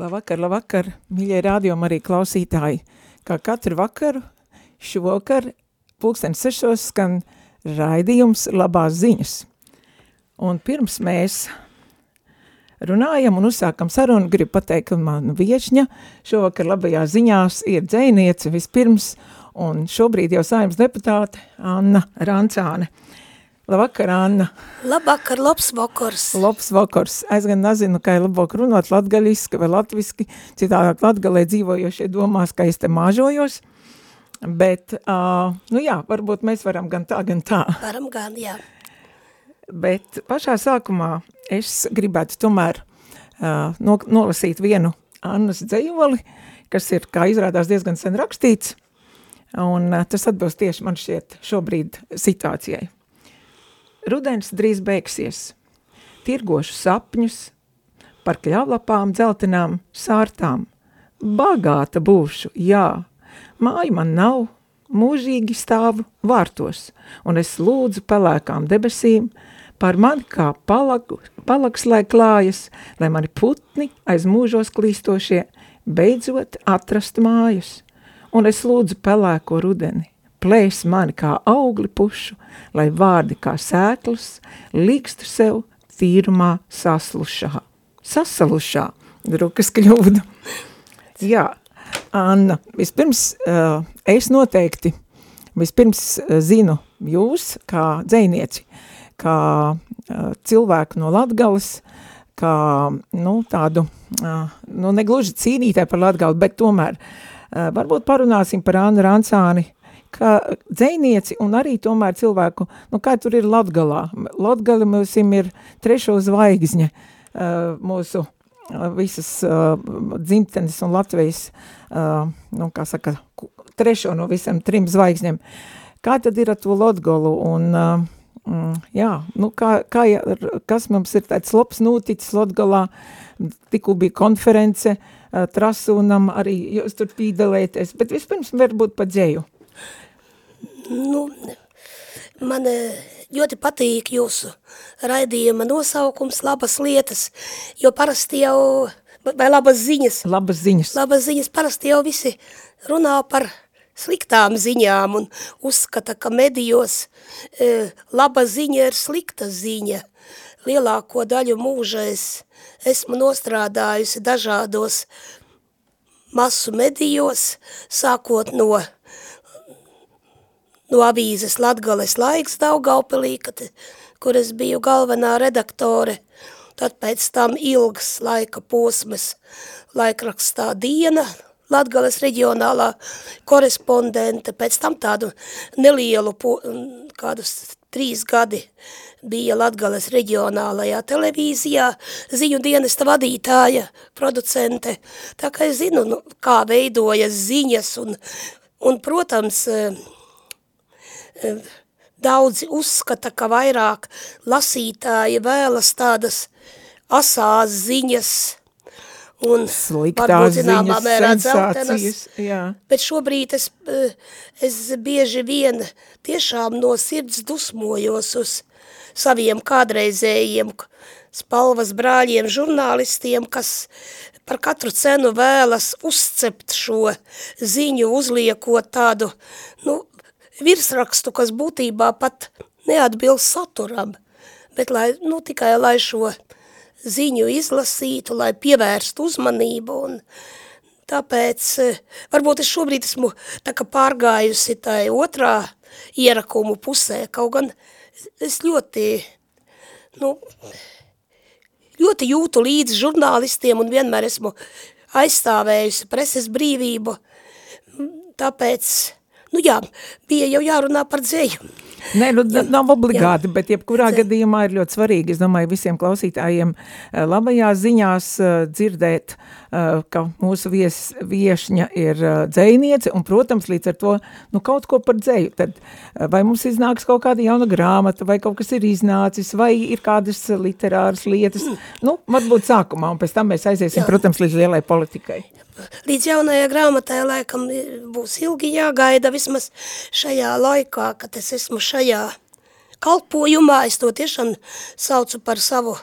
Labvakar, labvakar, mīļie rādījumi arī klausītāji. Kā katru vakaru, šovakar, pulksten sešos, skan raidījums labās ziņas. Un pirms mēs runājam un uzsākam sarunu, gribu pateikt, ka man viešņa šovakar labajās ziņās ir dzēniece vispirms, un šobrīd jau saimnes deputāte Anna Rancāne. Labvakar, Anna. Labvakar, labs vakars. Labs vakars. Es gan nezinu, kā ir labāk runāt latgaļiski vai latviski, citādāk latgalē dzīvojošie domās, ka es te māžojos, bet, uh, nu jā, varbūt mēs varam gan tā, gan tā. Varam gan, jā. Bet pašā sākumā es gribētu tomēr uh, no, nolasīt vienu Annas dzējoli, kas ir, kā izrādās, diezgan sen rakstīts, un uh, tas atbilst tieši man šķiet šobrīd situācijai. Rudens drīz beigsies. Tirgošu sapņus par kļavlapām, dzeltenām sārtām. Bagāta būšu, jā. Māju man nav, mūžīgi stāvu vārtos, un es lūdzu pelēkām debesīm, par mani kā palagu, palags, lai klājas, lai mani putni aiz mūžos klīstošie beidzot atrast mājas. Un es lūdzu pelēko rudeni, plēs mani kā augli pušu, lai vārdi kā sēklas likstu sev tīrumā saslušā. Sasalušā, drukas kļūda. Jā, Anna, vispirms uh, es noteikti, vispirms uh, zinu jūs kā dzēnieci, kā uh, cilvēku no Latgales, kā, nu, tādu, nu, negluži cīnītāju par Latgali, bet tomēr varbūt parunāsim par Annu Rancāni, kā dzēnieci un arī tomēr cilvēku, nu kā tur ir Latgalā. Latgali mums ir trešo zvaigzņa mūsu visas dzimtenes un Latvijas, nu kā saka, trešo no visam trim zvaigzņiem. Kā tad ir ar to Latgalu un Mm, jā, nu kā, kā, kas mums ir tāds labs noticis Latgalā, tikko bija konference, Trasunam arī jūs tur pīdalēties, bet vispirms varbūt pa dzēju. Nu, man eh, ļoti patīk jūsu raidījuma nosaukums labas lietas, jo parasti jau, vai labas ziņas. Labas ziņas. Labas ziņas, parasti jau visi runā par sliktām ziņām un uzskata, ka medijos e, laba ziņa ir slikta ziņa. Lielāko daļu mūža es esmu nostrādājusi dažādos masu medijos, sākot no no avīzes Latgales laiks Daugaupilī, kad, kur es biju galvenā redaktore, tad pēc tam ilgs laika posmas laikrakstā diena, Latgales reģionālā korespondente, pēc tam tādu nelielu, kādus trīs gadi bija Latgales reģionālajā televīzijā, ziņu dienesta vadītāja, producente, tā kā es zinu, nu, kā veidojas ziņas un, un protams, daudzi uzskata, ka vairāk lasītāji vēlas tādas asās ziņas un Sliktās ziņas, sensācijas, jā. Bet šobrīd es, es bieži vien tiešām no sirds dusmojos uz saviem kādreizējiem spalvas brāļiem, žurnālistiem, kas par katru cenu vēlas uzcept šo ziņu, uzliekot tādu, virsrakstu, kas būtībā pat neatbilst saturam, bet lai, nu, tikai lai šo ziņu izlasītu, lai pievērstu uzmanību un tāpēc eh, varbūt es šobrīd esmu tā kā pārgājusi tai otrā ierakumu pusē, kaut gan es ļoti, nu, ļoti jūtu līdz žurnālistiem un vienmēr esmu aizstāvējusi preses brīvību, tāpēc Nu jā, bija jau jārunā par dzēju. Nē, nu, jā, nav obligāti, jā. bet jebkurā Dzē. gadījumā ir ļoti svarīgi, es domāju, visiem klausītājiem eh, labajās ziņās uh, dzirdēt, uh, ka mūsu vies, viešņa ir uh, dzējniece, un, protams, līdz ar to, nu, kaut ko par dzēju, tad vai mums iznāks kaut kāda jauna grāmata, vai kaut kas ir iznācis, vai ir kādas literāras lietas, nu, varbūt sākumā, un pēc tam mēs aiziesim, jā. protams, līdz lielai politikai līdz jaunajai grāmatai laikam būs ilgi jāgaida vismaz šajā laikā, kad es esmu šajā kalpojumā, es to tiešām saucu par savu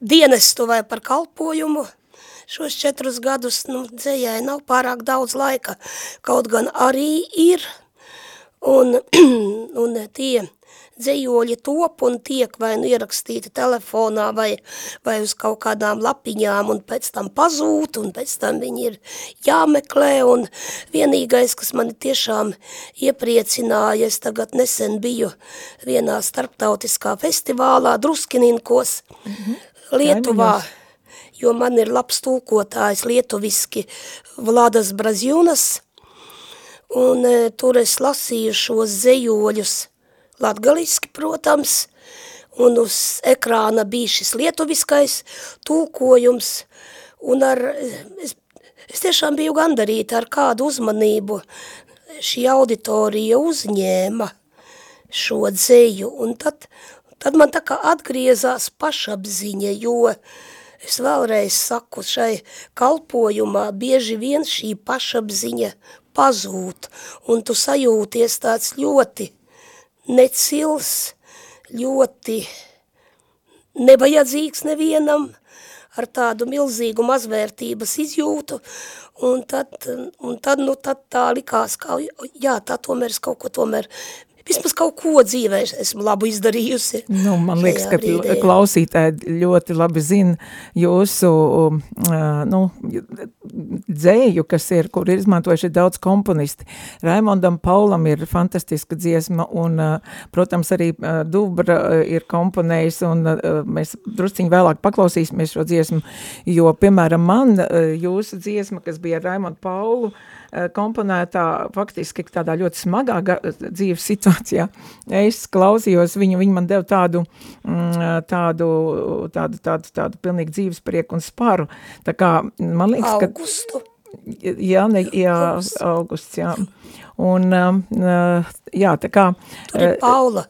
dienestu vai par kalpojumu. Šos četrus gadus, nu, dzējai nav pārāk daudz laika, kaut gan arī ir, un, un tie dzējoļi top un tiek vai nu ierakstīti telefonā vai, vai uz kaut kādām lapiņām un pēc tam pazūt un pēc tam viņi ir jāmeklē. Un vienīgais, kas mani tiešām iepriecināja, es tagad nesen biju vienā starptautiskā festivālā Druskininkos mm -hmm. Lietuvā, jo man ir labs tulkotājs lietuviski Vladas Brazjunas, un e, tur es lasīju šos zejoļus latgaliski, protams, un uz ekrāna bija šis lietuviskais tulkojums, un ar, es, es tiešām biju gandarīta ar kādu uzmanību šī auditorija uzņēma šo dzēju, un tad, tad man tā kā atgriezās pašapziņa, jo es vēlreiz saku, šai kalpojumā bieži vien šī pašapziņa pazūt, un tu sajūties tāds ļoti necils, ļoti nevajadzīgs nevienam, ar tādu milzīgu mazvērtības izjūtu, un tad, un tad, nu, tad tā likās, ka, jā, tā tomēr es kaut ko tomēr vismaz kaut ko dzīvē esmu labu izdarījusi. Nu, man liekas, ka brīdē. klausītāji ļoti labi zina jūsu, uh, nu, dzēju, kas ir, kur ir izmantojuši daudz komponisti. Raimondam Paulam ir fantastiska dziesma, un, protams, arī Dubra ir komponējis, un mēs drusciņi vēlāk paklausīsimies šo dziesmu, jo, piemēram, man jūsu dziesma, kas bija ar Raimondu Paulu, uh, komponētā faktiski tādā ļoti smagā dzīves situācijā. Es klausījos viņu, viņa man deva tādu, mm, tādu, tādu, tādu, tādu pilnīgi dzīves prieku un sparu. Tā kā, man liekas, ka... Augustu. Jā, ne, jā, augusts, jā. Un, uh, jā, tā kā... Tur ir Paula.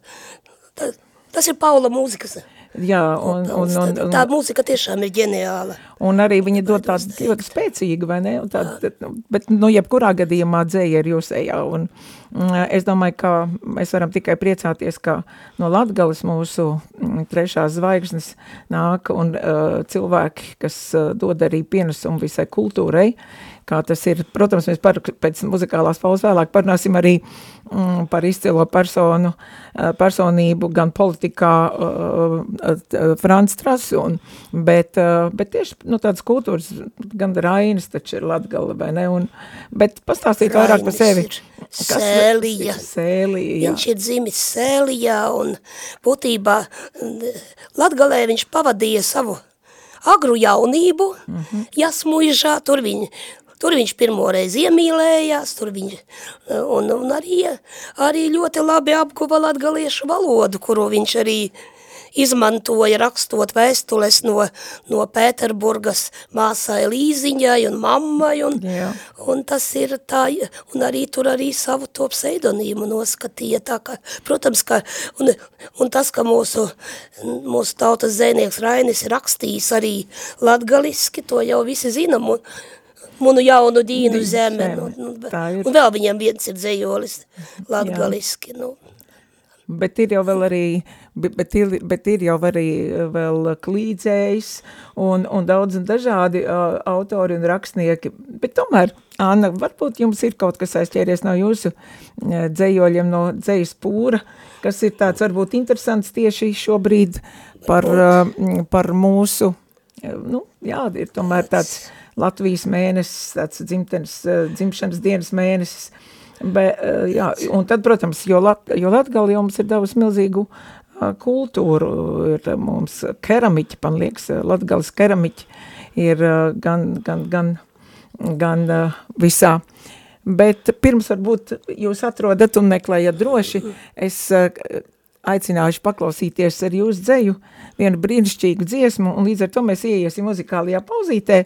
Tas ir Paula mūzikas. Jā, un, un, un, un, tā mūzika tiešām ir ģeniāla. Un arī viņa dod tādu ļoti spēcīgu, vai ne? Tād, bet, nu, jebkurā gadījumā dzēja ir jūsējā. Un, mm, es domāju, ka mēs varam tikai priecāties, ka no Latgales mūsu mm, trešās zvaigznes nāk un uh, cilvēki, kas uh, dod arī pienesumu visai kultūrai, kā tas ir. Protams, mēs par, pēc muzikālās pauzes vēlāk parunāsim arī mm, par izcilo personu, uh, personību gan politikā, uh, uh, Frans Trasun, bet, uh, bet tieši nu, tādas kultūras, gan Rainis taču ir Latgala, vai ne? Un, bet pastāstīt Rainis vairāk par sevi. Sēlija. Sēlija, jā. Viņš ir dzimis Sēlijā un būtībā Latgalē viņš pavadīja savu agru jaunību, mm -hmm. jasmuižā, tur viņi Tur viņš pirmoreiz iemīlējās, tur viņš, un, un arī, arī ļoti labi apguva latgaliešu valodu, kuru viņš arī izmantoja rakstot vēstules no, no Pēterburgas māsai Līziņai un mammai, un, Jā. un tas ir tā, un arī tur arī savu to pseidonīmu noskatīja, tā ka, protams, ka, un, un tas, ka mūsu, mūsu tautas zēnieks Rainis rakstījis arī latgaliski, to jau visi zinam, un, munu jaunu dīnu zeme, nu, nu, un vēl viņam viens ir dzējolis latgaliski, nu, bet ir jau vēl arī, bet ir, bet ir jau arī eh, vēl klīdzējs un, un daudz un dažādi uh, autori un rakstnieki, bet tomēr, Anna, varbūt jums ir kaut kas aizķēries no jūsu uh, dzējoļiem, no dzējas pūra, kas ir tāds varbūt interesants tieši šobrīd par, uh, par mūsu, nu, jā, ir tomēr tāds Latvijas mēnesis, tāds dzimtenes, uh, dzimšanas dienas mēnesis, Be, eh, jā, un tad, protams, jo, Lat, jo Latgali jums ir devusi milzīgu uh, kultūru, ir mums keramiķi, man liekas, Latgalis keramiķi ir gan, gan, gan, gan visā. Bet pirms varbūt jūs atrodat un meklējat droši, es aicināšu paklausīties ar jūsu dzeju vienu brīnišķīgu dziesmu, un līdz ar to mēs ieiesim muzikālajā pauzītē,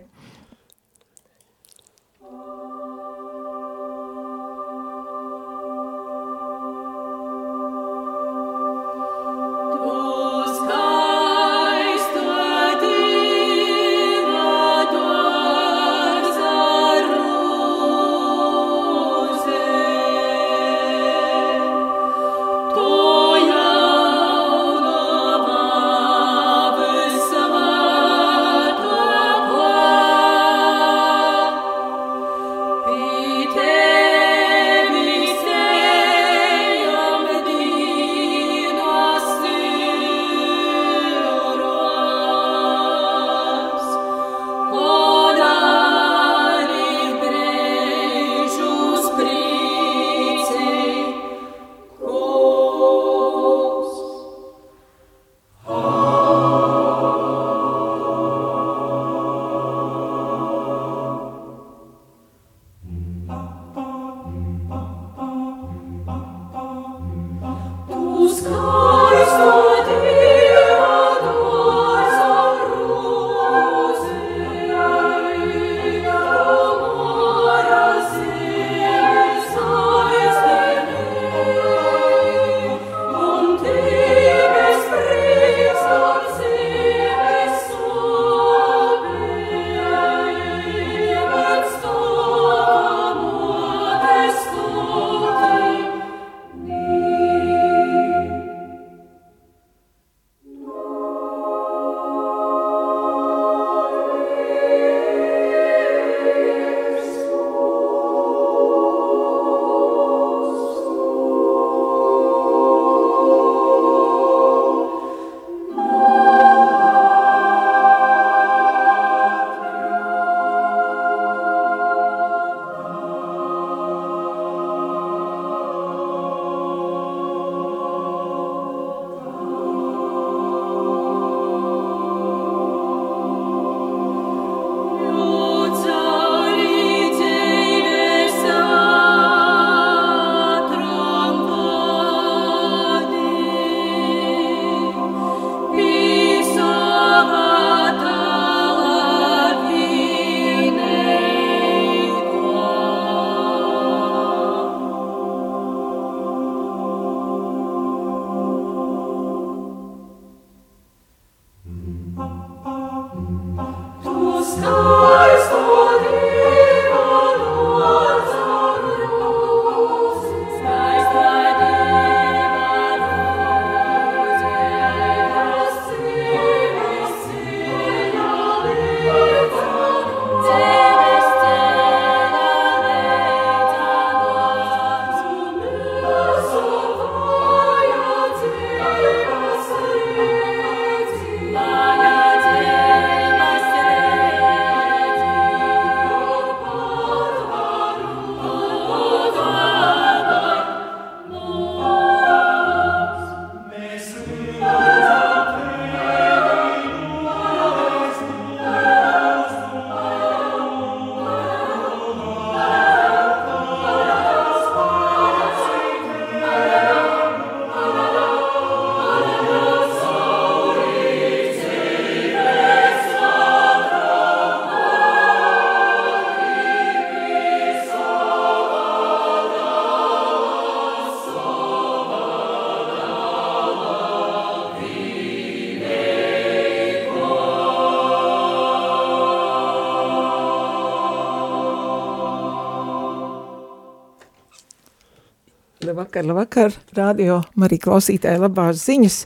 Labvakar, labvakar, radio Marija klausītāja labās ziņas,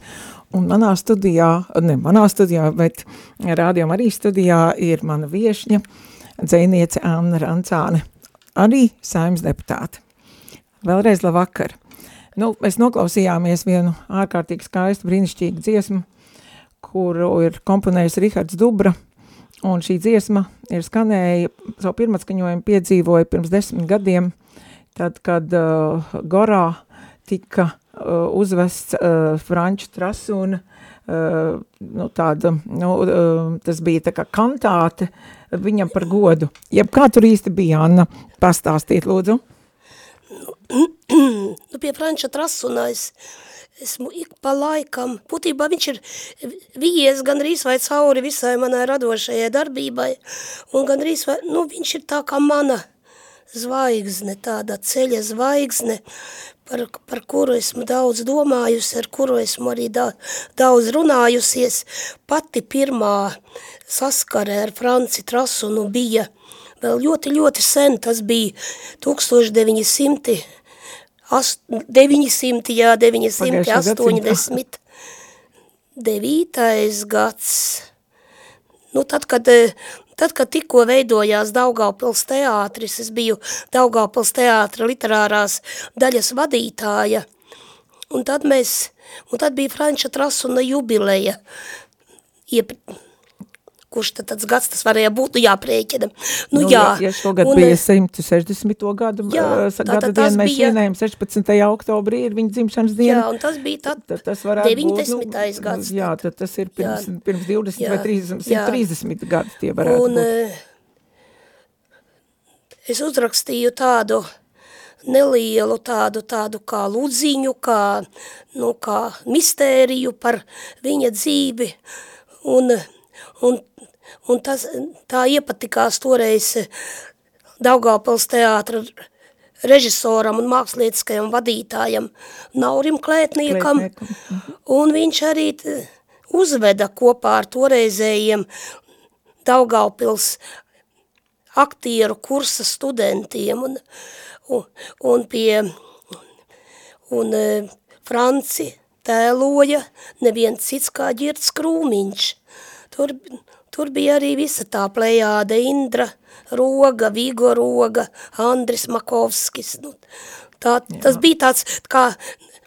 un manā studijā, ne manā studijā, bet radio Marija studijā ir mana viešņa, dzēniece Anna Rancāne, arī saimnes deputāte. Vēlreiz labvakar. Nu, mēs noklausījāmies vienu ārkārtīgi skaistu, brīnišķīgu dziesmu, kuru ir komponējis Rihards Dubra, un šī dziesma ir skanēja, savu pirmatskaņojumu piedzīvoja pirms desmit gadiem, tad, kad uh, Gorā tika uh, uzvests uh, franču trasuna, uh, nu, tāda, nu, uh, tas bija tā kā kantāte viņam par godu. Jeb kā tur īsti bija, Anna, pastāstīt, lūdzu? nu, pie franča trasuna es esmu ik pa laikam, būtībā viņš ir vies gandrīz vai cauri visai manai radošajai darbībai, un gandrīz vai, nu, viņš ir tā kā mana, zvaigzne, tāda ceļa zvaigzne, par, par kuru esmu daudz domājusi, ar kuru esmu arī da, daudz runājusies. Pati pirmā saskare ar Franci Trasunu bija vēl ļoti, ļoti sen, tas bija 1900, 900, jā, 980, 9. gads. Nu, tad, kad Tad, kad tikko veidojās Daugavpils teātris, es biju Daugavpils teātra literārās daļas vadītāja, un tad mēs, un tad bija Franča Trasuna jubileja, Iep, kurš tad tāds gads tas varēja būt, nu jāprēķina. Nu, nu, jā. Ja, ja šogad un, bija 160. gadu, jā, tā, gada dienu, mēs bija, svinējam 16. oktobrī ir viņa dzimšanas diena. Jā, un tas bija tad, tad tas 90. būt, nu, gads. Jā, tad tas ir pirms, jā, pirms 20 jā, vai 30, 130 gadi tie varētu un, būt. Eh, es uzrakstīju tādu nelielu tādu, tādu kā ludziņu, kā, nu, kā mistēriju par viņa dzīvi, un, un un tas, tā iepatikās toreiz Daugavpils teātra režisoram un mākslietiskajam vadītājam Naurim Klētniekam, un viņš arī uzveda kopā ar toreizējiem Daugavpils aktieru kursa studentiem un, un, un pie un e, Franci tēloja neviens cits kā Ģirds Krūmiņš. Tur, Tur bija arī visa tā plejāde Indra, Roga, Vigo Roga, Andris Makovskis. Nu, tā, tas bija tāds, kā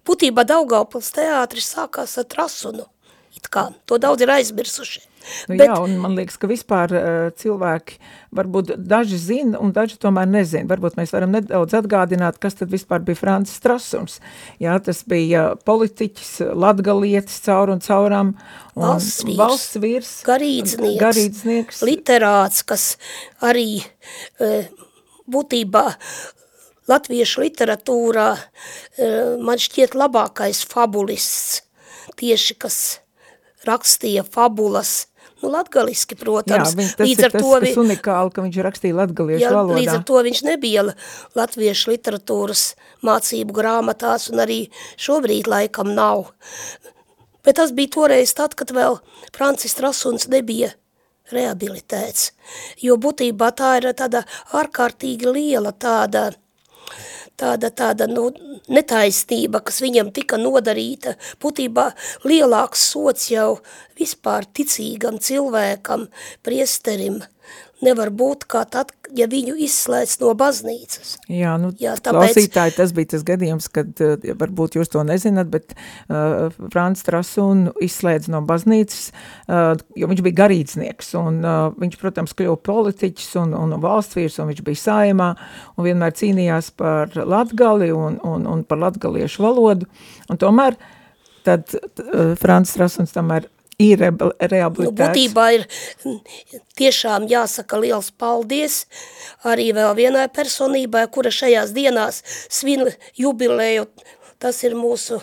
būtībā Daugavpils teātris sākās ar trasunu. It kā, to daudz ir aizmirsuši. Nu, Bet, jā, un man liekas, ka vispār uh, cilvēki varbūt daži zina un daži tomēr nezina. Varbūt mēs varam nedaudz atgādināt, kas tad vispār bija Francis Trasums. Jā, tas bija politiķis, latgalietis caur un caurām. Un valsts vīrs, valsts vīrs garīdznieks, garīdznieks, literāts, kas arī uh, būtībā latviešu literatūrā uh, man šķiet labākais fabulists, tieši kas rakstīja fabulas, Nu, latgaliski, protams. Jā, viņš, tas līdz ir tas, vi... kas unikāli, ka viņš rakstīja latgaliešu jā, valodā. Līdz ar to viņš nebija latviešu literatūras mācību grāmatās un arī šobrīd laikam nav. Bet tas bija toreiz tad, kad vēl Francis Trasuns nebija rehabilitēts, jo būtībā tā ir tāda ārkārtīgi liela tāda, tāda, tāda nu, netaisnība, kas viņam tika nodarīta, būtībā lielāks sots jau vispār ticīgam cilvēkam, priesterim, nevar būt kā tad, ja viņu izslēdz no baznīcas. Jā, nu, Jā, tāpēc... klausītāji, tas bija tas gadījums, kad, uh, varbūt jūs to nezināt, bet uh, Frants Trasunu izslēdz no baznīcas, uh, jo viņš bija garīdznieks, un uh, viņš, protams, kļuva politiķis un, un valstsvīrs, un viņš bija saimā, un vienmēr cīnījās par latgali un, un, un par latgaliešu valodu, un tomēr tad uh, Frants Trasuns tomēr ir rehabilitēts. Nu, būtībā ir tiešām jāsaka liels paldies arī vēl vienai personībai, kura šajās dienās svin jubilēju, tas ir mūsu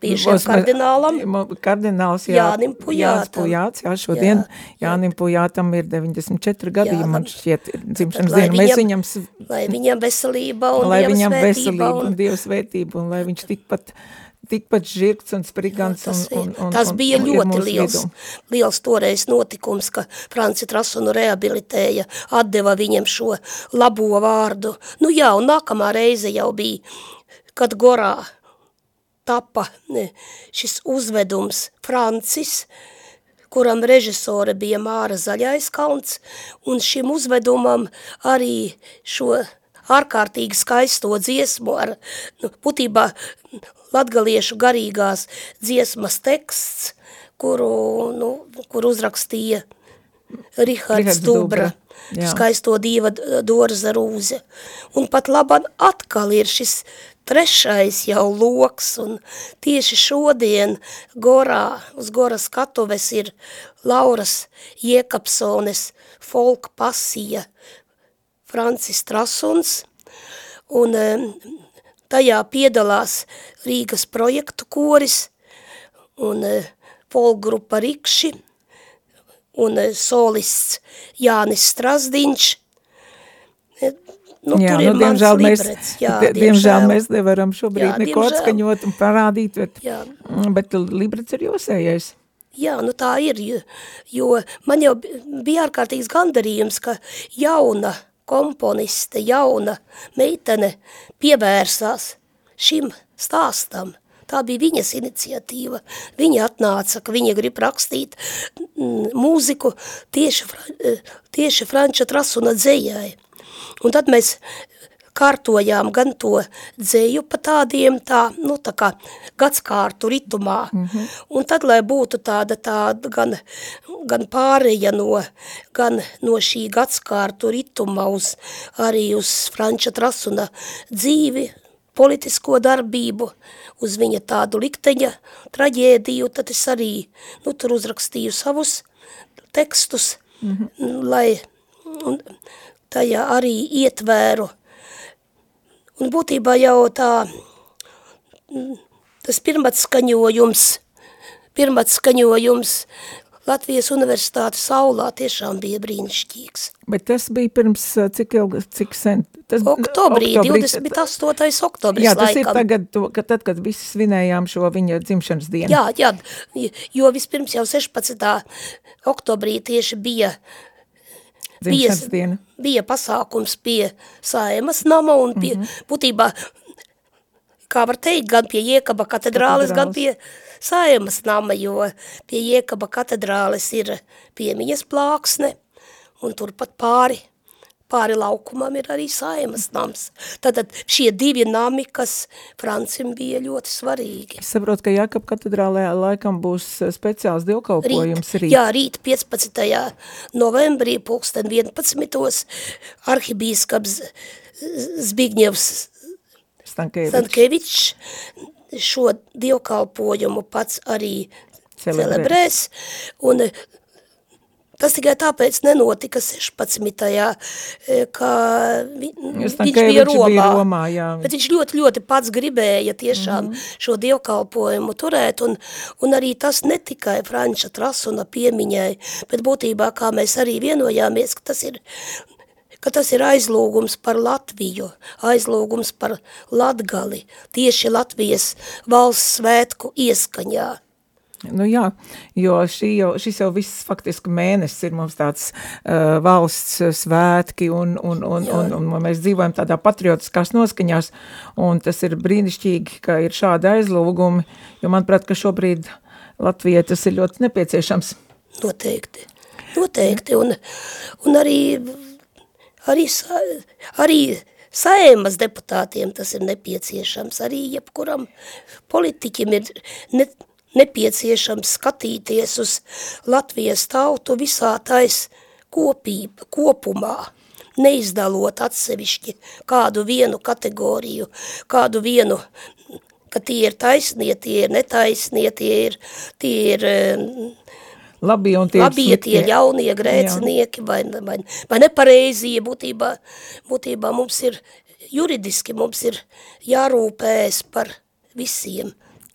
bijušajam kardinālam. Kardināls jā, Jānim Pujātam. Pujāts, jā, šodien jā, Jānim Pujātam ir 94 gadi, jā, man šķiet dzimšanas diena. Mēs viņam... Lai viņam veselība un lai viņam veselība un, un Dievs vērtība un lai viņš tikpat tikpat žirgs un sprigants. Jā, tas, un, un, un, tas bija un, ļoti liels, vidum. liels toreiz notikums, ka Franci Trasunu rehabilitēja, atdeva viņam šo labo vārdu. Nu jā, un nākamā reize jau bija, kad Gorā tapa ne, šis uzvedums Francis, kuram režisore bija Māra Zaļais kalns, un šim uzvedumam arī šo ārkārtīgi skaisto dziesmu ar, nu, būtībā latgaliešu garīgās dziesmas teksts, kuru, nu, kur uzrakstīja Rihards Dubra, Dubra skaisto dieva Dorza Rūze. Un pat laban atkal ir šis trešais jau loks, un tieši šodien Gorā, uz Gora skatuves ir Lauras Jekapsones folk pasija Francis Trasuns, un Tajā piedalās Rīgas projektu koris un e, folgrupa Rikši un e, solists Jānis Strasdiņš. E, nu, jā, nu, diemžēl mēs, jā, diemžēl, diemžēl mēs nevaram šobrīd jā, neko diemžēl. atskaņot un parādīt, bet, jā. bet librets ir jūsējais. Jā, nu tā ir, jo, jo man jau bija ārkārtīgs gandarījums, ka jauna – komponiste, jauna meitene pievērsās šim stāstam. Tā bija viņas iniciatīva. Viņa atnāca, ka viņa grib rakstīt mm, mūziku tieši, tieši Franča Trasuna dzējai. Un tad mēs kārtojām gan to dzēju pa tādiem tā, nu tā kā gadskārtu ritumā, mm -hmm. un tad, lai būtu tāda tāda gan, gan pāreja no, gan no šī gadskārtu rituma uz arī uz Franča Trasuna dzīvi, politisko darbību, uz viņa tādu likteņa traģēdiju, tad es arī, nu, tur uzrakstīju savus tekstus, mm -hmm. lai un, tajā arī ietvēru Un būtībā jau tā, tas pirmats skaņojums, pirmats skaņojums Latvijas universitātes saulā tiešām bija brīnišķīgs. Bet tas bija pirms cik ilgi, cik sen? Tas, oktobrī, oktobrī 28. oktobris Jā, tas laikam. ir tagad, to, ka tad, kad visi svinējām šo viņa dzimšanas dienu. Jā, jā, jo vispirms jau 16. oktobrī tieši bija bija, diena. bija pasākums pie Saimas nama un pie, mm -hmm. būtībā, kā var teikt, gan pie Iekaba katedrāles, katedrāles, gan pie Saimas nama, jo pie Iekaba katedrāles ir piemiņas plāksne un turpat pāri pāri laukumam ir arī saimas nams. Tātad šie divi nami, kas Francim bija ļoti svarīgi. Es saprotu, ka Jākap katedrālē laikam būs eh, speciāls dievkalpojums rīt. rīt. Jā, rīt 15. novembrī, pulksten 11. arhibīskaps Zbigņevs Stankevičs. Stankevičs šo dievkalpojumu pats arī celebrēs. celebrēs. Un Tas tikai tāpēc nenotika 16. E, ka vi, viņš bija Romā, bija Romā jā. bet viņš ļoti, ļoti pats gribēja tiešām mm -hmm. šo dievkalpojumu turēt, un, un arī tas ne tikai Franča Trasuna piemiņai, bet būtībā, kā mēs arī vienojāmies, ka tas ir ka tas ir aizlūgums par Latviju, aizlūgums par Latgali, tieši Latvijas valsts svētku ieskaņā. Nu jā, jo šī jau, šis jau viss faktiski mēnesis ir mums tāds uh, valsts svētki un, un, un, un, un, un mēs dzīvojam tādā patriotiskās noskaņās un tas ir brīnišķīgi, ka ir šādi aizlūgumi, jo manuprāt, ka šobrīd Latvijai tas ir ļoti nepieciešams. Noteikti, noteikti un, un arī, arī, arī saēmas deputātiem tas ir nepieciešams, arī jebkuram politiķim ir ne, nepieciešams skatīties uz Latvijas tautu visā tais kopība, kopumā, neizdalot atsevišķi kādu vienu kategoriju, kādu vienu, ka tie ir taisnie, tie ir netaisnie, tie ir, tie ir labie un tie labie, tie jaunie grēcinieki vai, vai, vai nepareizie, būtībā, būtībā mums ir juridiski, mums ir jārūpēs par visiem,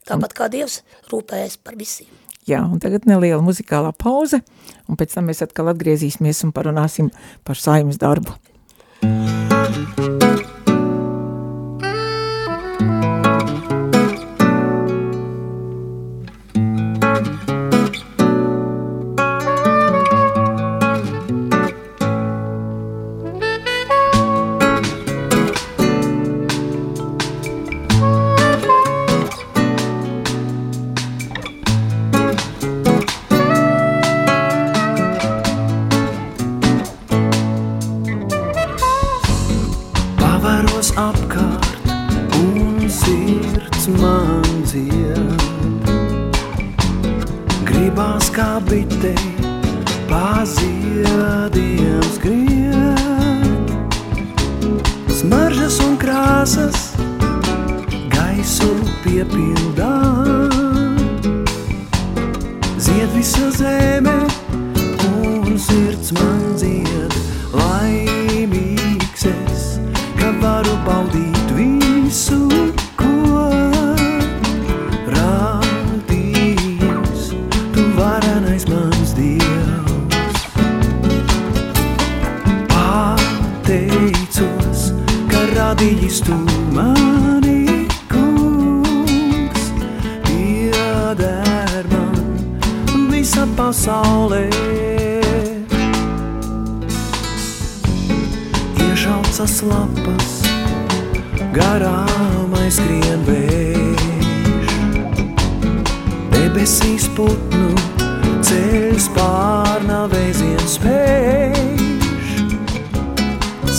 tāpat kā Dievs rūpējas par visiem. Jā, un tagad neliela muzikālā pauze, un pēc tam mēs atkal atgriezīsimies un parunāsim par saimas darbu.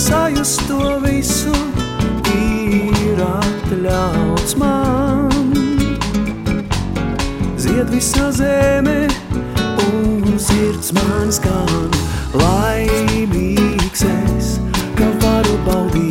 sajust to visu, ir atļauts man. Zied visa zeme, un sirds man skan, laimīgs es, ka varu baudīt.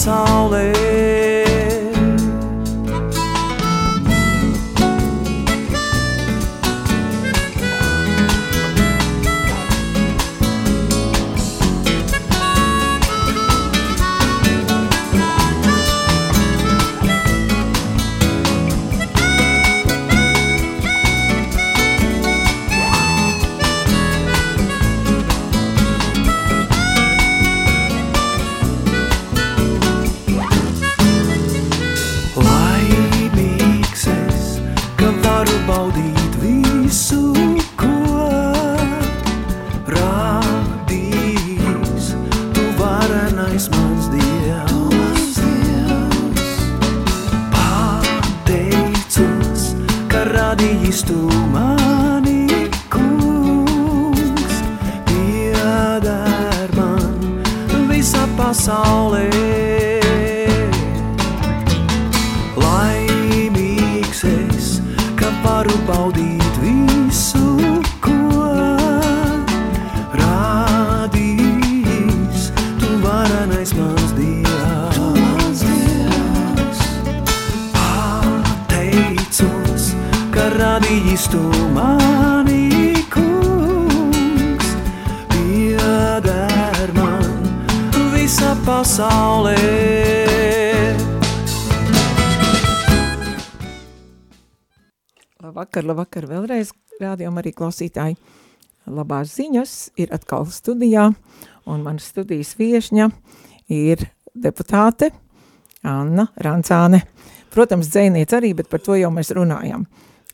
solid Solid. Pasaulē. Labvakar, labvakar vēlreiz, rādījām arī klausītāji. Labās ziņas ir atkal studijā, un manas studijas viešņa ir deputāte Anna Rancāne. Protams, dzēniec arī, bet par to jau mēs runājam.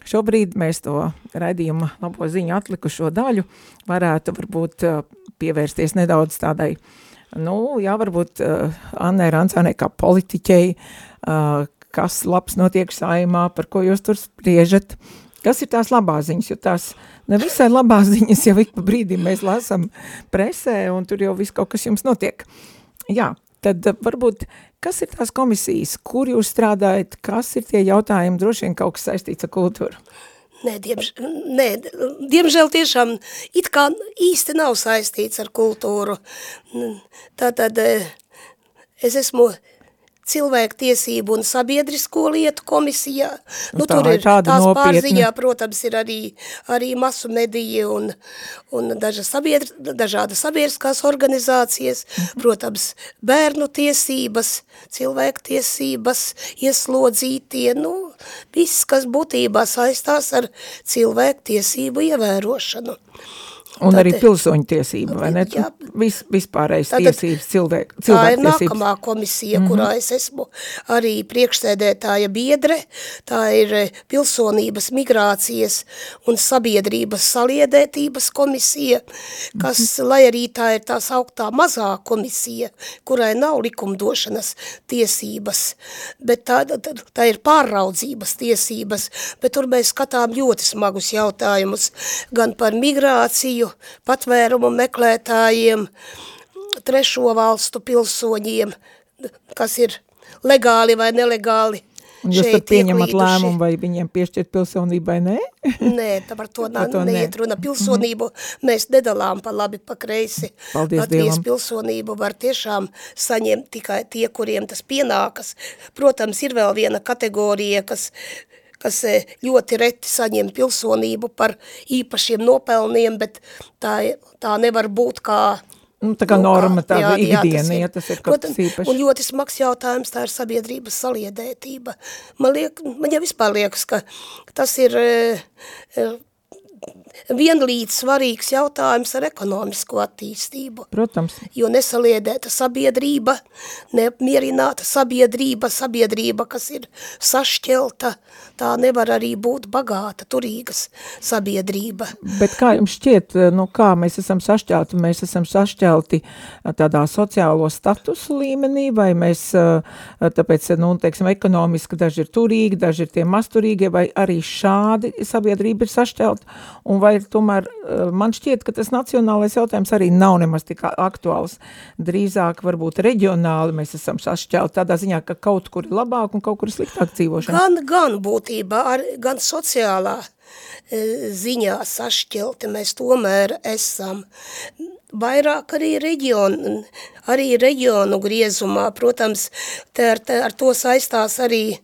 Šobrīd mēs to raidījuma labo ziņu atlikušo daļu varētu varbūt uh, pievērsties nedaudz tādai, nu, jā, varbūt uh, Annai Rancānai kā politiķei, uh, kas labs notiek saimā, par ko jūs tur spriežat, kas ir tās labās ziņas, jo tās nevisai labās ziņas jau ik pa brīdim mēs lasam presē un tur jau viss kaut kas jums notiek. Jā, tad varbūt Kas ir tās komisijas, kur jūs strādājat, kas ir tie jautājumi, droši vien kaut kas saistīts ar kultūru? Nē, diemž, nē, diemžēl tiešām it kā īsti nav saistīts ar kultūru. Tātad eh, es esmu cilvēku tiesību un sabiedrisko lietu komisijā. Nu, nu, tā tur ir tāda tās nopietna. pārziņā, protams, ir arī, arī masu medija un, un daža sabiedr, dažāda sabiedriskās organizācijas, mhm. protams, bērnu tiesības, cilvēku tiesības, ieslodzītie, nu, viss, kas būtībā saistās ar cilvēku tiesību ievērošanu. Un Tad, arī pilsoņu tiesība, vai ne? Jā, Vis, vispārējais tiesības cilvēku, cilvēku Tā ir nākamā komisija, mm -hmm. kurā es esmu arī priekšsēdētāja biedre. Tā ir eh, pilsonības, migrācijas un sabiedrības saliedētības komisija, kas, mm -hmm. lai arī tā ir tās augtā mazā komisija, kurai nav likumdošanas tiesības, bet tā, tā, tā ir pārraudzības tiesības, bet tur mēs skatām ļoti smagus jautājumus gan par migrāciju, bēgļu patvērumu meklētājiem, trešo valstu pilsoņiem, kas ir legāli vai nelegāli Un jūs tad pieņemat lēmumu, vai viņiem piešķirt pilsonību vai nē? nē, tā par to, par to neiet runa. Pilsonību mm -hmm. mēs nedalām pa labi, pa kreisi. Paldies Latvijas Dievam. pilsonību var tiešām saņemt tikai tie, kuriem tas pienākas. Protams, ir vēl viena kategorija, kas kas e, ļoti reti saņem pilsonību par īpašiem nopelniem, bet tā, tā nevar būt kā Nu, tā kā nu, norma, tā jā, ikdiena, jā, ja tas ir kaut kas īpašs. Un ļoti smags jautājums, tā ir sabiedrības saliedētība. Man, liek, man jau vispār liekas, ka tas ir e, e, vienlīdz svarīgs jautājums ar ekonomisko attīstību. Protams. Jo nesaliedēta sabiedrība, neapmierināta sabiedrība, sabiedrība, kas ir sašķelta, tā nevar arī būt bagāta, turīgas sabiedrība. Bet kā jums šķiet, nu kā mēs esam sašķelti? Mēs esam sašķelti tādā sociālo statusu līmenī, vai mēs tāpēc, nu, teiksim, ekonomiski daži ir turīgi, daži ir tie masturīgie, vai arī šādi sabiedrība ir sašķelta, un vai tomēr eh, man šķiet, ka tas nacionālais jautājums arī nav nemaz tik aktuāls. Drīzāk varbūt reģionāli mēs esam sašķelti tādā ziņā, ka kaut kur ir labāk un kaut kur sliktāk dzīvošana. Gan, gan būtībā, ar, gan sociālā e, ziņā sašķelti mēs tomēr esam vairāk arī reģionu, arī reģionu griezumā. Protams, te ar, te ar to saistās arī,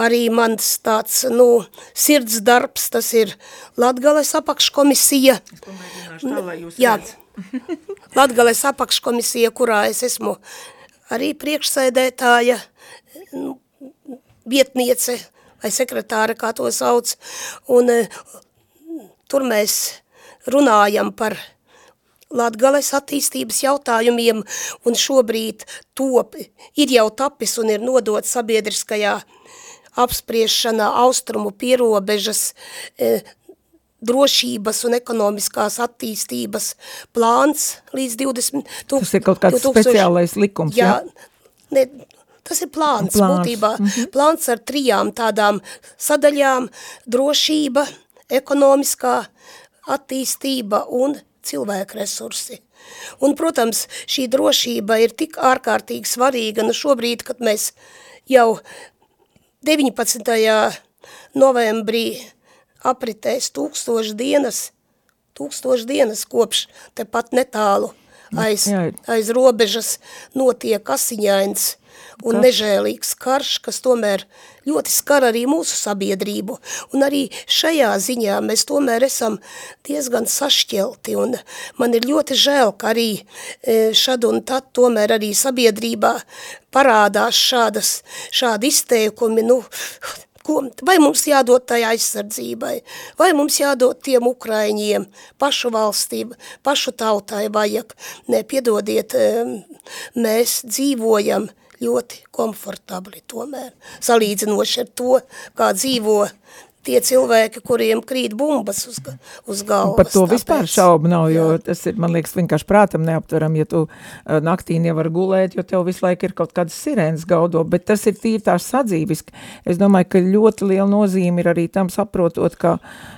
arī mans tāds, nu, sirds darbs, tas ir Latgales apakškomisija. Es pamēģināšu tā, lai jūs Jā, Latgales apakškomisija, kurā es esmu arī priekšsēdētāja, nu, vietniece vai sekretāra, kā to sauc, un tur mēs runājam par Latgales attīstības jautājumiem, un šobrīd top, ir jau tapis un ir nodot sabiedriskajā apspriešanā austrumu pierobežas e, drošības un ekonomiskās attīstības plāns līdz 20... Tūk, tas ir kaut kāds 2000, speciālais likums, jā? jā? Ne, tas ir plāns, plāns. būtībā. Mm -hmm. Plāns ar trijām tādām sadaļām – drošība, ekonomiskā attīstība un cilvēku resursi. Un, protams, šī drošība ir tik ārkārtīgi svarīga, nu šobrīd, kad mēs jau 19. novembrī apritēs tūkstoši dienas, tūkstoši dienas kopš tepat netālu aiz, aiz robežas notiek asiņains un karš. nežēlīgs karš, kas tomēr ļoti skar arī mūsu sabiedrību. Un arī šajā ziņā mēs tomēr esam diezgan sašķelti, un man ir ļoti žēl, ka arī e, šad un tad tomēr arī sabiedrībā parādās šādas, šādi izteikumi, nu, ko, vai mums jādod tai aizsardzībai, vai mums jādod tiem ukraiņiem, pašu valstīm, pašu tautai vajag. Ne, piedodiet, mēs dzīvojam ļoti komfortabli tomēr, salīdzinoši ar to, kā dzīvo tie cilvēki, kuriem krīt bumbas uz, uz galvas. Par to tāpēc. vispār šaubu nav, jo Jā. tas ir, man liekas, vienkārši prātam neaptveram, ja tu uh, naktī nevar gulēt, jo tev visu laiku ir kaut kādas sirēnas gaudo, bet tas ir tīri tās sadzīviski. Es domāju, ka ļoti liela nozīme ir arī tam saprotot, ka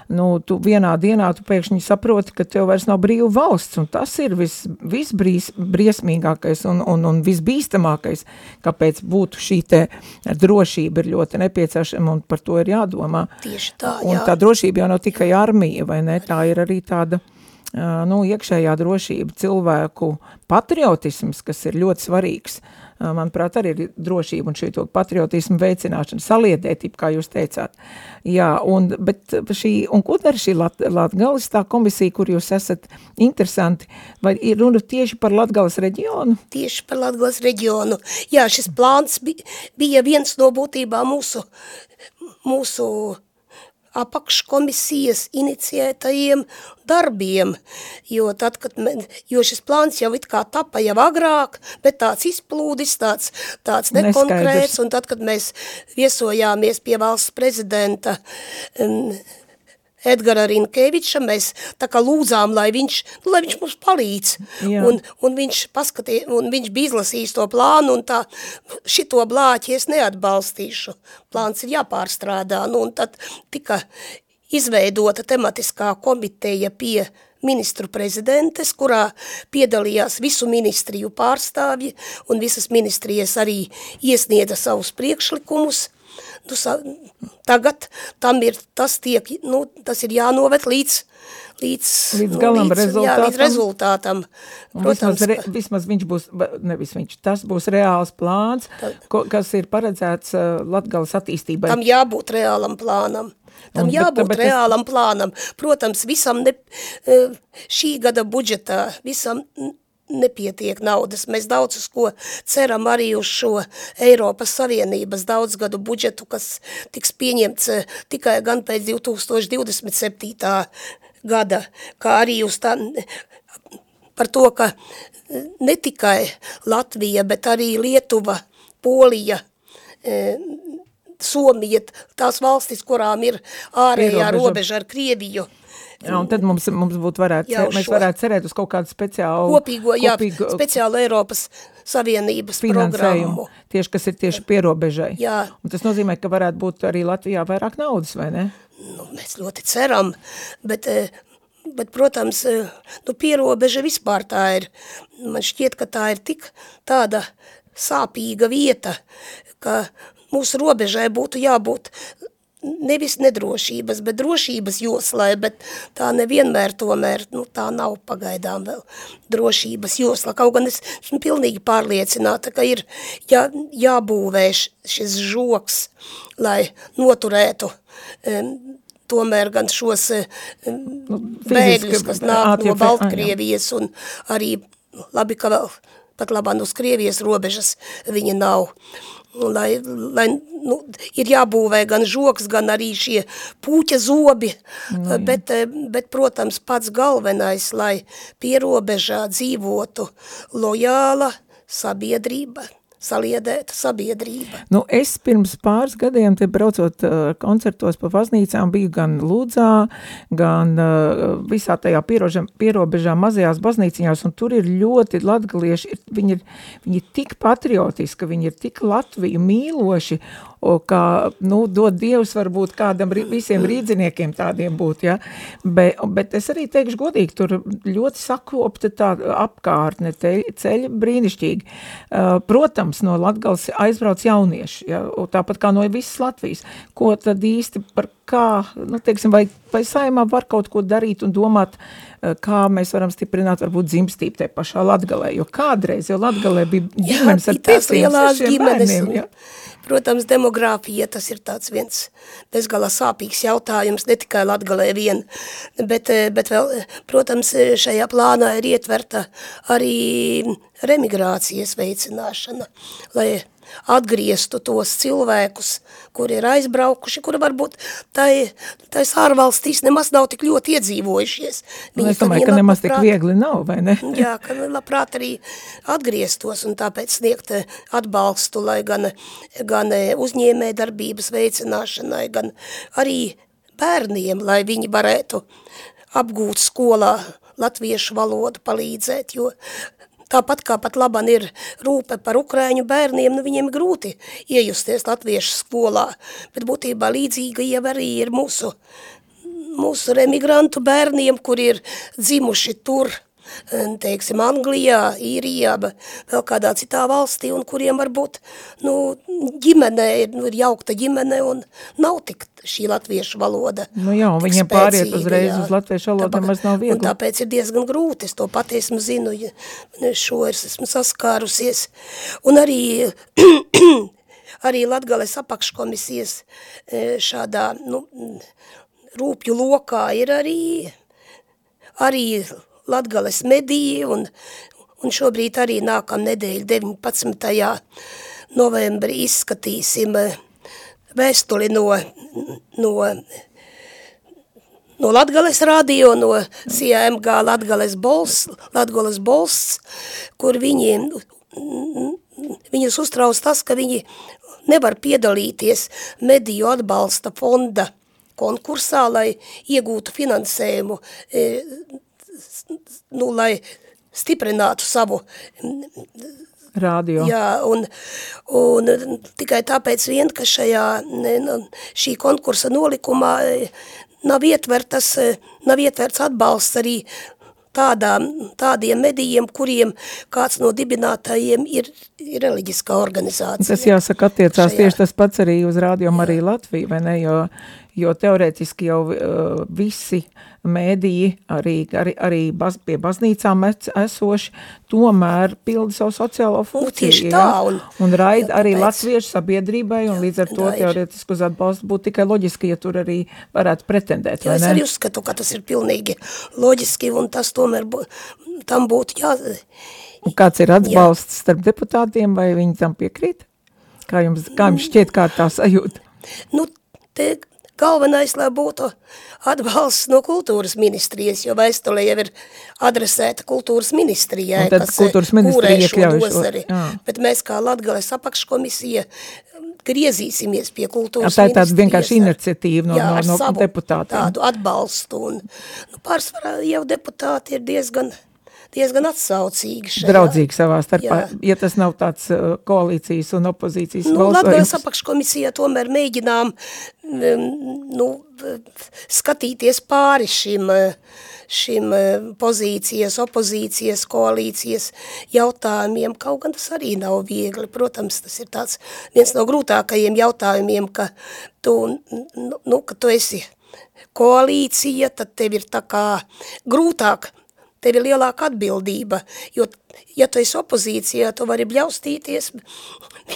nu, tu vienā dienā tu pēkšņi saproti, ka tev vairs nav brīva valsts, un tas ir vis, visbriesmīgākais un, un, un visbīstamākais, kāpēc būtu šī te drošība ir ļoti nepieciešama, un par to ir jādomā. Tieši tā, jā. Un tā drošība jau nav tikai armija, vai ne, tā ir arī tāda nu, iekšējā drošība, cilvēku patriotisms, kas ir ļoti svarīgs, manuprāt, arī ir drošība un šī to patriotismu veicināšana, saliedētība, kā jūs teicāt. Jā, un, bet šī, un ko dara šī Lat, Latgalis tā komisija, kur jūs esat interesanti, vai ir runa tieši par Latgalis reģionu? Tieši par Latgalis reģionu. Jā, šis plāns bija viens no būtībā mūsu, mūsu apakškomisijas iniciētajiem darbiem, jo, tad, kad jo šis plāns jau it kā tapa jau agrāk, bet tāds izplūdis, tāds, tāds nekonkrēts, un tad, kad mēs viesojāmies pie valsts prezidenta um, Edgara Rinkeviča, mēs tā kā lūdzām, lai viņš, nu, lai viņš mums palīdz. Un, un, viņš paskatīja, un viņš bija izlasījis to plānu, un tā, šito blāķi es neatbalstīšu. Plāns ir jāpārstrādā, nu, un tad tika izveidota tematiskā komiteja pie ministru prezidentes, kurā piedalījās visu ministriju pārstāvji, un visas ministrijas arī iesniedza savus priekšlikumus, Nu, sa, tagad tam ir, tas tiek, nu, tas ir jānovet līdz, līdz, līdz galam līdz, rezultātam. Jā, līdz rezultātam. Protams, vismaz, re, vismaz viņš būs, nevis viņš, tas būs reāls plāns, tā, ko, kas ir paredzēts uh, Latgales attīstībai. Tam jābūt reālam plānam. Tam un, jābūt bet, bet reālam es... plānam. Protams, visam ne, uh, šī gada budžetā, visam nepietiek naudas. Mēs daudz uz ko ceram arī uz šo Eiropas Savienības daudzgadu budžetu, kas tiks pieņemts eh, tikai gan pēc 2027. gada, kā arī uz tā, par to, ka eh, ne tikai Latvija, bet arī Lietuva, Polija, eh, Somija, tās valstis, kurām ir ārējā robeža, robeža ar Krieviju, Jā, un tad mums, mums būtu varētu, cer, mēs varētu cerēt uz kaut kādu speciālu... Kopīgo, jā, kopīgu, speciālu Eiropas Savienības programmu. Tieši, kas ir tieši pierobežai. Jā. Un tas nozīmē, ka varētu būt arī Latvijā vairāk naudas, vai ne? Nu, mēs ļoti ceram, bet, eh, bet protams, eh, nu, pierobeža vispār tā ir, man šķiet, ka tā ir tik tāda sāpīga vieta, ka mūsu robežai būtu jābūt nevis nedrošības, bet drošības joslai, bet tā nevienmēr tomēr, nu, tā nav pagaidām vēl drošības josla. Kaut gan es esmu pilnīgi pārliecināta, ka ir jā, jābūvē šis žoks, lai noturētu um, tomēr gan šos um, nu, bēgļus, kas nāk no Baltkrievijas un arī labi, ka vēl pat labāk uz Krievijas robežas viņa nav lai, lai nu, ir jābūvē gan žoks, gan arī šie pūķa zobi, mm. bet, bet, protams, pats galvenais, lai pierobežā dzīvotu lojāla sabiedrība, saliedēta sabiedrība. Nu, es pirms pāris gadiem, te braucot uh, koncertos pa baznīcām, biju gan Lūdzā, gan uh, visā tajā pierobežā, pierobežā mazajās baznīciņās, un tur ir ļoti latgalieši, viņi ir, viņi ir tik patriotiski, viņi ir tik Latviju mīloši, kā, nu, dod Dievs varbūt kādam visiem rīdziniekiem tādiem būt, ja, Be, bet es arī teikšu godīgi, tur ļoti sakopta tā apkārtne, te, ceļi brīnišķīgi. Protams, no Latgals aizbrauc jaunieši, ja, tāpat kā no visas Latvijas. Ko tad īsti par kā, nu, teiksim, vai, vai saimā var kaut ko darīt un domāt, uh, kā mēs varam stiprināt varbūt dzimstību te pašā Latgalē, jo kādreiz jau Latgalē bija ģimenes ar pieciem, sešiem bērniem, jā. Protams, demogrāfija tas ir tāds viens bezgalā sāpīgs jautājums, ne tikai Latgalē vien, bet, eh, bet vēl, protams, šajā plānā ir ietverta arī remigrācijas veicināšana, lai atgrieztu tos cilvēkus, kuri ir aizbraukuši, kuri varbūt tai, tais ārvalstīs nemaz nav tik ļoti iedzīvojušies. Nu, Viņi, es domāju, ka nemaz tik viegli nav, vai ne? jā, ka labprāt arī atgrieztos un tāpēc sniegt eh, atbalstu, lai gan, gan eh, uzņēmē darbības veicināšanai, gan arī bērniem, lai viņi varētu apgūt skolā latviešu valodu palīdzēt, jo Tāpat kā pat laban ir rūpe par ukraiņu bērniem, nu viņiem grūti iejusties latviešu skolā, bet būtībā līdzīga jau arī ir mūsu, mūsu remigrantu bērniem, kur ir dzimuši tur, teiksim, Anglijā, Īrijā, vēl kādā citā valstī, un kuriem varbūt, nu, ģimenē ir, nu, ir jaukta ģimene, un nav tik šī latviešu valoda. Nu jā, un viņiem pāriet uzreiz jā. uz latviešu valodu nemaz nav viegli. Un tāpēc ir diezgan grūti, es to pati esmu zinu, ja šo es esmu saskārusies. Un arī, arī Latgales apakškomisijas e, šādā, nu, rūpju lokā ir arī, arī Latgales mediji, un, un šobrīd arī nākam nedēļa 19. novembrī izskatīsim eh, vēstuli no, no, no Latgales radio, no CMG Latgales bols, Latgales bols, kur viņi, viņus uztrauc tas, ka viņi nevar piedalīties mediju atbalsta fonda konkursā, lai iegūtu finansējumu eh, nu, lai stiprinātu savu radio. Jā, un, un tikai tāpēc vien, ka šajā, nu, šī konkursa nolikumā e, nav ietvertas, e, nav ietverts atbalsts arī tādām, tādiem medijiem, kuriem kāds no dibinātājiem ir, ir reliģiskā organizācija. Tas jāsaka attiecās šajā. tieši tas pats arī uz Radio Mariju Latviju, vai ne, jo, jo teorētiski jau uh, visi mēdīji, arī, arī, arī baz, pie baznīcām esoši, tomēr pilda savu sociālo nu, funkciju. Nu, tā, un, un raida arī latviešu sabiedrībai, un jā, līdz ar to teorētiski uz atbalstu būtu tikai loģiski, ja tur arī varētu pretendēt. Jā, es arī uzskatu, ka tas ir pilnīgi loģiski, un tas tomēr bū, tam būtu jā... Un kāds ir atbalsts jā. starp deputātiem, vai viņi tam piekrīt? Kā jums, kā jums šķiet, kā tā sajūta? Nu, te Galvenais, lai būtu atbalsts no kultūras ministrijas, jo vēstulē jau ir adresēta kultūras ministrijai, kas kultūras ministrija iekļauj šo dozari. Bet mēs kā Latgales apakškomisija griezīsimies pie kultūras jā, tā ir tāda vienkārši iniciatīva no, jā, no, no deputātiem. tādu atbalstu. Un, nu, pārsvarā jau deputāti ir diezgan diezgan atsaucīgi šajā. Draudzīgi savā starpā, jā. ja tas nav tāds uh, koalīcijas un opozīcijas nu, balsojums. Latgales apakškomisijā tomēr mēģinām um, nu, skatīties pāri šim, šim pozīcijas, opozīcijas, koalīcijas jautājumiem, kaut gan tas arī nav viegli. Protams, tas ir tāds viens no grūtākajiem jautājumiem, ka tu, nu, nu ka tu esi koalīcija, tad tev ir tā kā grūtāk tev ir lielāka atbildība, jo, ja tu esi opozīcijā, tu vari bļaustīties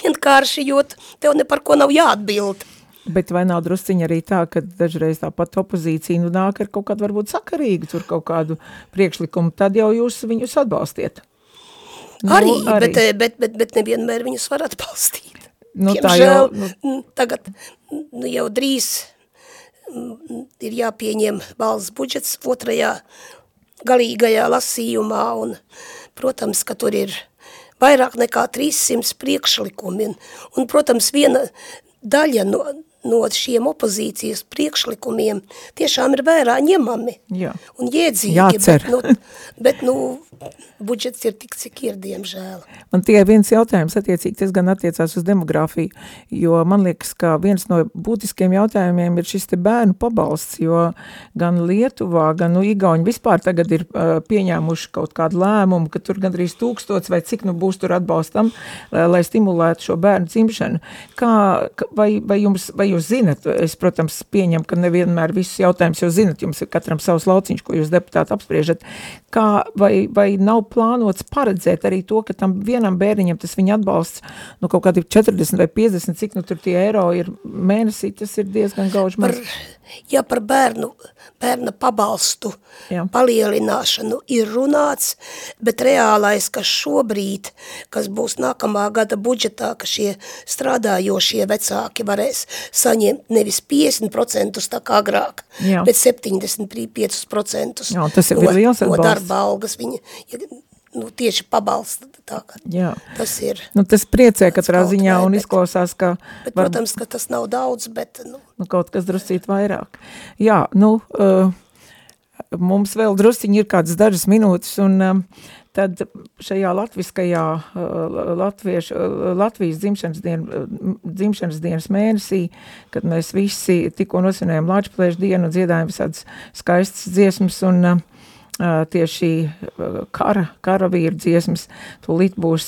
vienkārši, jo tev ne par ko nav jāatbild. Bet vai nav drusciņa arī tā, ka dažreiz tāpat opozīcija nu nāk ar kaut kādu varbūt sakarīgu tur kaut kādu priekšlikumu, tad jau jūs viņus atbalstiet? Nu, arī, arī. Bet, bet, bet, bet nevienmēr viņus var atbalstīt. Nu, Diemžēl, tā jau, nu... tagad nu, jau drīz ir jāpieņem valsts budžets otrajā galīgajā lasījumā, un, protams, ka tur ir vairāk nekā 300 priekšlikumi, un, un protams, viena daļa no, no šiem opozīcijas priekšlikumiem tiešām ir vērā ņemami Jā. un jēdzīgi, Jācer. bet, nu, bet nu, budžets ir tik, cik ir, diemžēl. Man tie viens jautājums attiecīgi, tas gan attiecās uz demogrāfiju, jo man liekas, ka viens no būtiskiem jautājumiem ir šis te bērnu pabalsts, jo gan Lietuvā, gan nu, Igauņi vispār tagad ir uh, pieņēmuši kaut kādu lēmumu, ka tur gandrīz tūkstots vai cik nu būs tur atbalstam, lai, lai stimulētu šo bērnu dzimšanu. Kā, vai, vai, jums, vai jūs zinat, es, protams, pieņemu, ka nevienmēr visus jautājumus jūs zinat, jums ir katram savs lauciņš, ko jūs deputāti apspriežat, kā, vai, vai nav plānots paredzēt arī to, ka tam vienam bērniņam tas viņa atbalsts, nu, kaut kādi 40 vai 50, cik nu tur tie eiro ir mēnesī, tas ir diezgan gauži maz. Par, ja par bērnu, bērna pabalstu Jā. palielināšanu ir runāts, bet reālais, kas šobrīd, kas būs nākamā gada budžetā, ka šie strādājošie vecāki varēs saņemt nevis 50% tā kā agrāk, Jā. bet 75% Jā, tas ir no, liels no darba algas. Viņi, ja, nu, tieši pabalsta. Tā, Jā. Tas ir. Nu, tas priecē katrā ziņā un bet, izklausās, ka... Bet, var, protams, ka tas nav daudz, bet... Nu, nu kaut kas druscīt vairāk. Jā, nu, uh, mums vēl drusciņi ir kādas dažas minūtes un um, tad šajā latviskajā uh, latviešu, Latvijas dzimšanas, dien, dzimšanas dienas mēnesī, kad mēs visi tikko nosvinējam Lāčplēšu dienu un dziedājam visādas skaistas dziesmas un tieši kara, karavīru dziesmas, tūlīt būs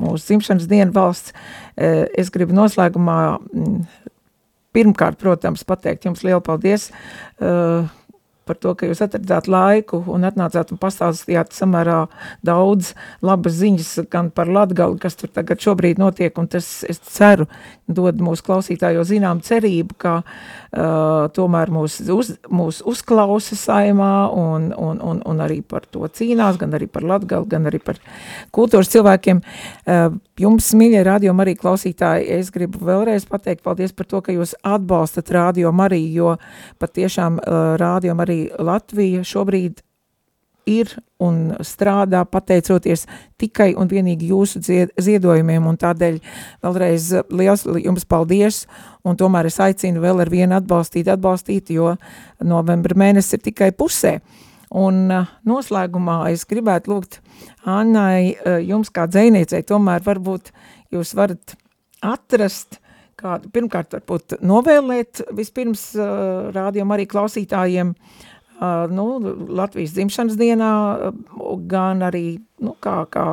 mūsu dzimšanas diena valsts. Es gribu noslēgumā pirmkārt, protams, pateikt jums lielu paldies par to, ka jūs atradāt laiku un atnācāt un pastāstījāt samērā daudz labas ziņas gan par Latgali, kas tur tagad šobrīd notiek, un tas, es ceru, dod mūsu klausītājo zinām cerību, ka uh, tomēr mūs, uz, mūs uzklausa saimā un, un, un, un arī par to cīnās, gan arī par Latgali, gan arī par kultūras cilvēkiem. Uh, jums, mīļie radio Marija klausītāji, es gribu vēlreiz pateikt paldies par to, ka jūs atbalstat radio Mariju, jo patiešām uh, radio Marija Latvija šobrīd ir un strādā pateicoties tikai un vienīgi jūsu ziedojumiem, un tādēļ vēlreiz liels jums paldies, un tomēr es aicinu vēl ar vienu atbalstīt, atbalstīt, jo novembra mēnesis ir tikai pusē. Un noslēgumā es gribētu lūgt Annai, jums kā dzēniecei, tomēr varbūt jūs varat atrast kādu, pirmkārt, varbūt novēlēt vispirms rādījum arī klausītājiem, nu, Latvijas dzimšanas dienā, gan arī, nu, kā, kā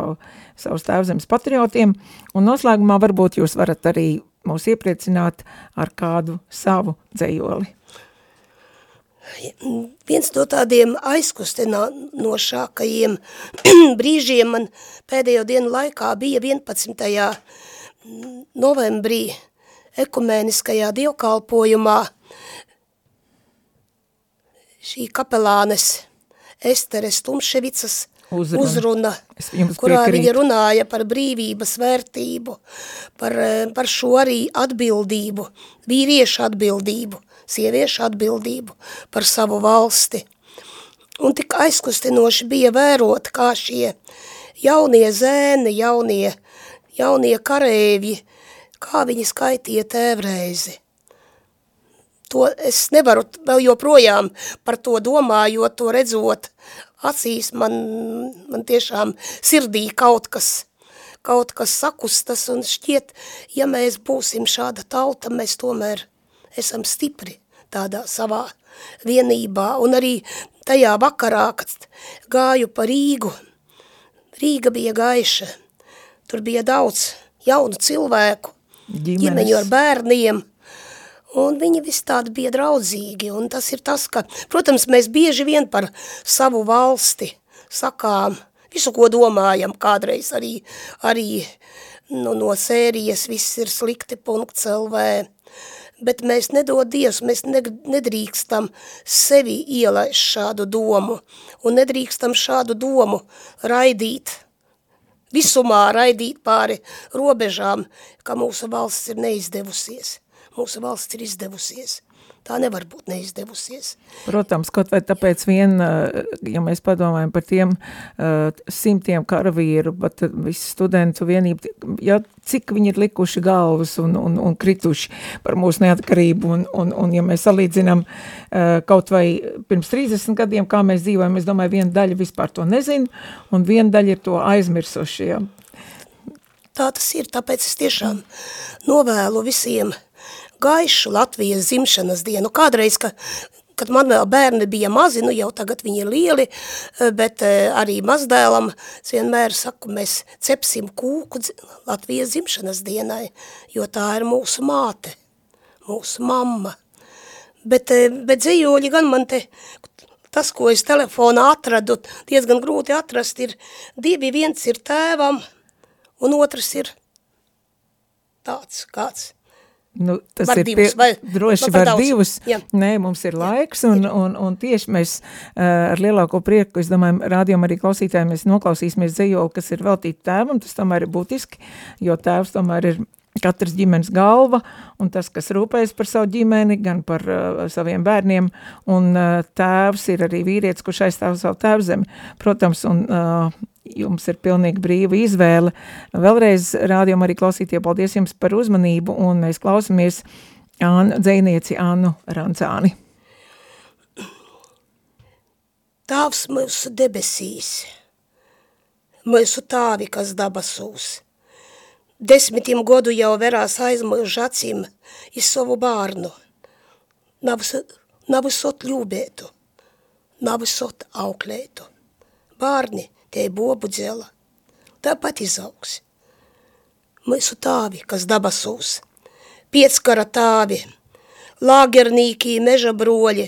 savus tēvzemes patriotiem, un noslēgumā varbūt jūs varat arī mūs iepriecināt ar kādu savu dzējoli. Viens no tādiem aizkustinošākajiem brīžiem man pēdējo dienu laikā bija 11. novembrī ekumēniskajā dievkalpojumā šī kapelānes Esteres Tumševicas uzruna, uzruna kurā piekrīt. viņa runāja par brīvības vērtību, par, par šo arī atbildību, vīriešu atbildību, sieviešu atbildību par savu valsti. Un tik aizkustinoši bija vērot, kā šie jaunie zēni, jaunie, jaunie karēvji, kā viņi skaitīja tēvreizi. To es nevaru vēl joprojām par to domājot, to redzot. Acīs man, man tiešām sirdī kaut kas, kaut kas sakustas un šķiet, ja mēs būsim šāda tauta, mēs tomēr esam stipri tādā savā vienībā. Un arī tajā vakarā, kad gāju pa Rīgu, Rīga bija gaiša, tur bija daudz jaunu cilvēku, ģimenes. ģimeņu ar bērniem, un viņi visi tādi bija draudzīgi, un tas ir tas, ka, protams, mēs bieži vien par savu valsti sakām, visu, ko domājam, kādreiz arī, arī nu, no sērijas viss ir slikti punkts LV, bet mēs nedod Dievs, mēs nedrīkstam sevi ielaist šādu domu, un nedrīkstam šādu domu raidīt, visumā raidīt pāri robežām, ka mūsu valsts ir neizdevusies. Mūsu valsts ir izdevusies tā nevar būt neizdevusies. Protams, kaut vai tāpēc vien, eh, ja mēs padomājam par tiem uh, simtiem karavīru, bet visu studentu vienību, ja cik viņi ir likuši galvas un, un, un krituši par mūsu neatkarību, un, un, un ja mēs salīdzinām uh, kaut vai pirms 30 gadiem, kā mēs dzīvojam, es domāju, viena daļa vispār to nezina, un viena daļa ir to aizmirsuši, ja. Tā tas ir, tāpēc es tiešām novēlu visiem uh, gaišu Latvijas zimšanas dienu. Kādreiz, ka, kad man vēl bērni bija mazi, nu jau tagad viņi ir lieli, bet eh, arī mazdēlam es vienmēr saku, mēs cepsim kūku Latvijas zimšanas dienai, jo tā ir mūsu māte. mūsu mamma. Bet, eh, bet dzīvoļi gan man te, tas, ko es telefonā atradu, diezgan grūti atrast, ir divi, viens ir tēvam, un otrs ir tāds kāds. Nu, tas Var ir divus, pie, vai- droši par var daudz? divus. Jā. Nē, mums ir laiks, un, un, un tieši mēs uh, ar lielāko prieku, es domāju, rādījām arī klausītājiem, mēs noklausīsimies dzējoli, kas ir veltīti tēvam, tas tomēr ir būtiski, jo tēvs tomēr ir katras ģimenes galva, un tas, kas rūpējas par savu ģimeni, gan par uh, saviem bērniem, un uh, tēvs ir arī vīrietis, kurš aizstāv savu tēvzemi, protams, un uh, jums ir pilnīgi brīva izvēle. Vēlreiz rādījām arī klausītie, paldies jums par uzmanību, un mēs klausamies Ānu, dzēnieci Annu Rancāni. Tāvs mūsu debesīs, mūsu tāvi, kas dabasūs. Desmitiem godu jau verās aizmūž acīm iz savu bārnu. Nav, visot ļūbētu, nav visot auklētu. Bārni te bobu dzela, tāpat izaugs. Mūsu tāvi, kas dabasūs, piecskara tāvi, lāgernīkī meža broļi,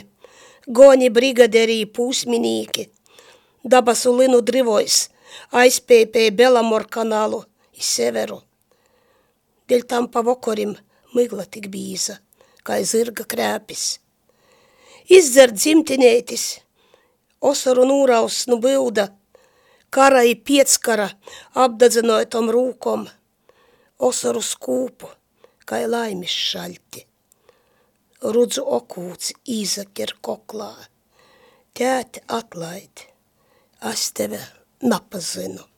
goni brigaderī pūsminīki, dabasu linu drivojs, aizpēpēja Belamor kanālu severu. Dēļ tam pa vokorim migla tik bīza, kā zirga krēpis. Izdzer dzimtinētis, osaru nūraus nu bilda, kara i piecskara apdadzinoja tom rūkom, osaru skūpu, kā laimis šalti. Rudzu okūts īzaker koklā. Tēti atlaid, es tevi napazinu.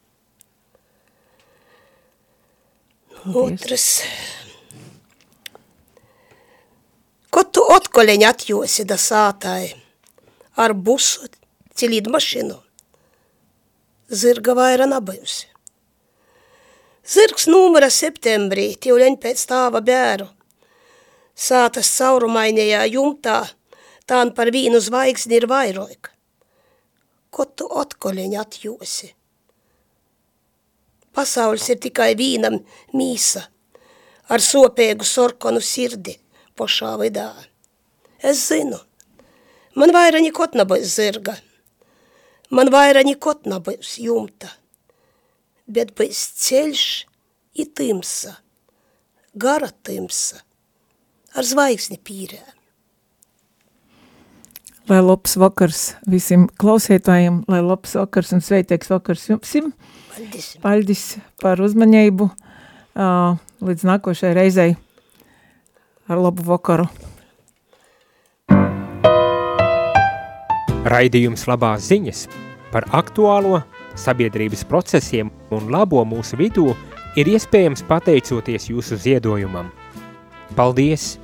Otrs. Ko tu otkoleņ atjosi da sātai? Ar busu, cilīd mašinu? Zirga vaira nabajusi. Zirgs numura septembrī, tīvleņ pēc tāva bēru. Sātas caurumainajā jumtā, tān par vīnu zvaigzni ir vairojka. Ko tu otkoleņ atjosi? Pasaules ir tikai vīnam mīsa, ar sopēgu sorkonu sirdi pošā vidā. Es zinu, man vaira nikot nebūs zirga, man vaira nikot nebūs jumta, bet būs ceļš i timsa, gara timsa, ar zvaigzni pīrē. Lai labs vakars visiem klausētājiem, lai labs vakars un sveitīgs vakars jums. Paldies! Paldies par uzmanību. Līdz nākošajai reizei ar labu vakaru. Raidījums labās ziņas par aktuālo sabiedrības procesiem un labo mūsu vidū ir iespējams pateicoties jūsu ziedojumam. Paldies!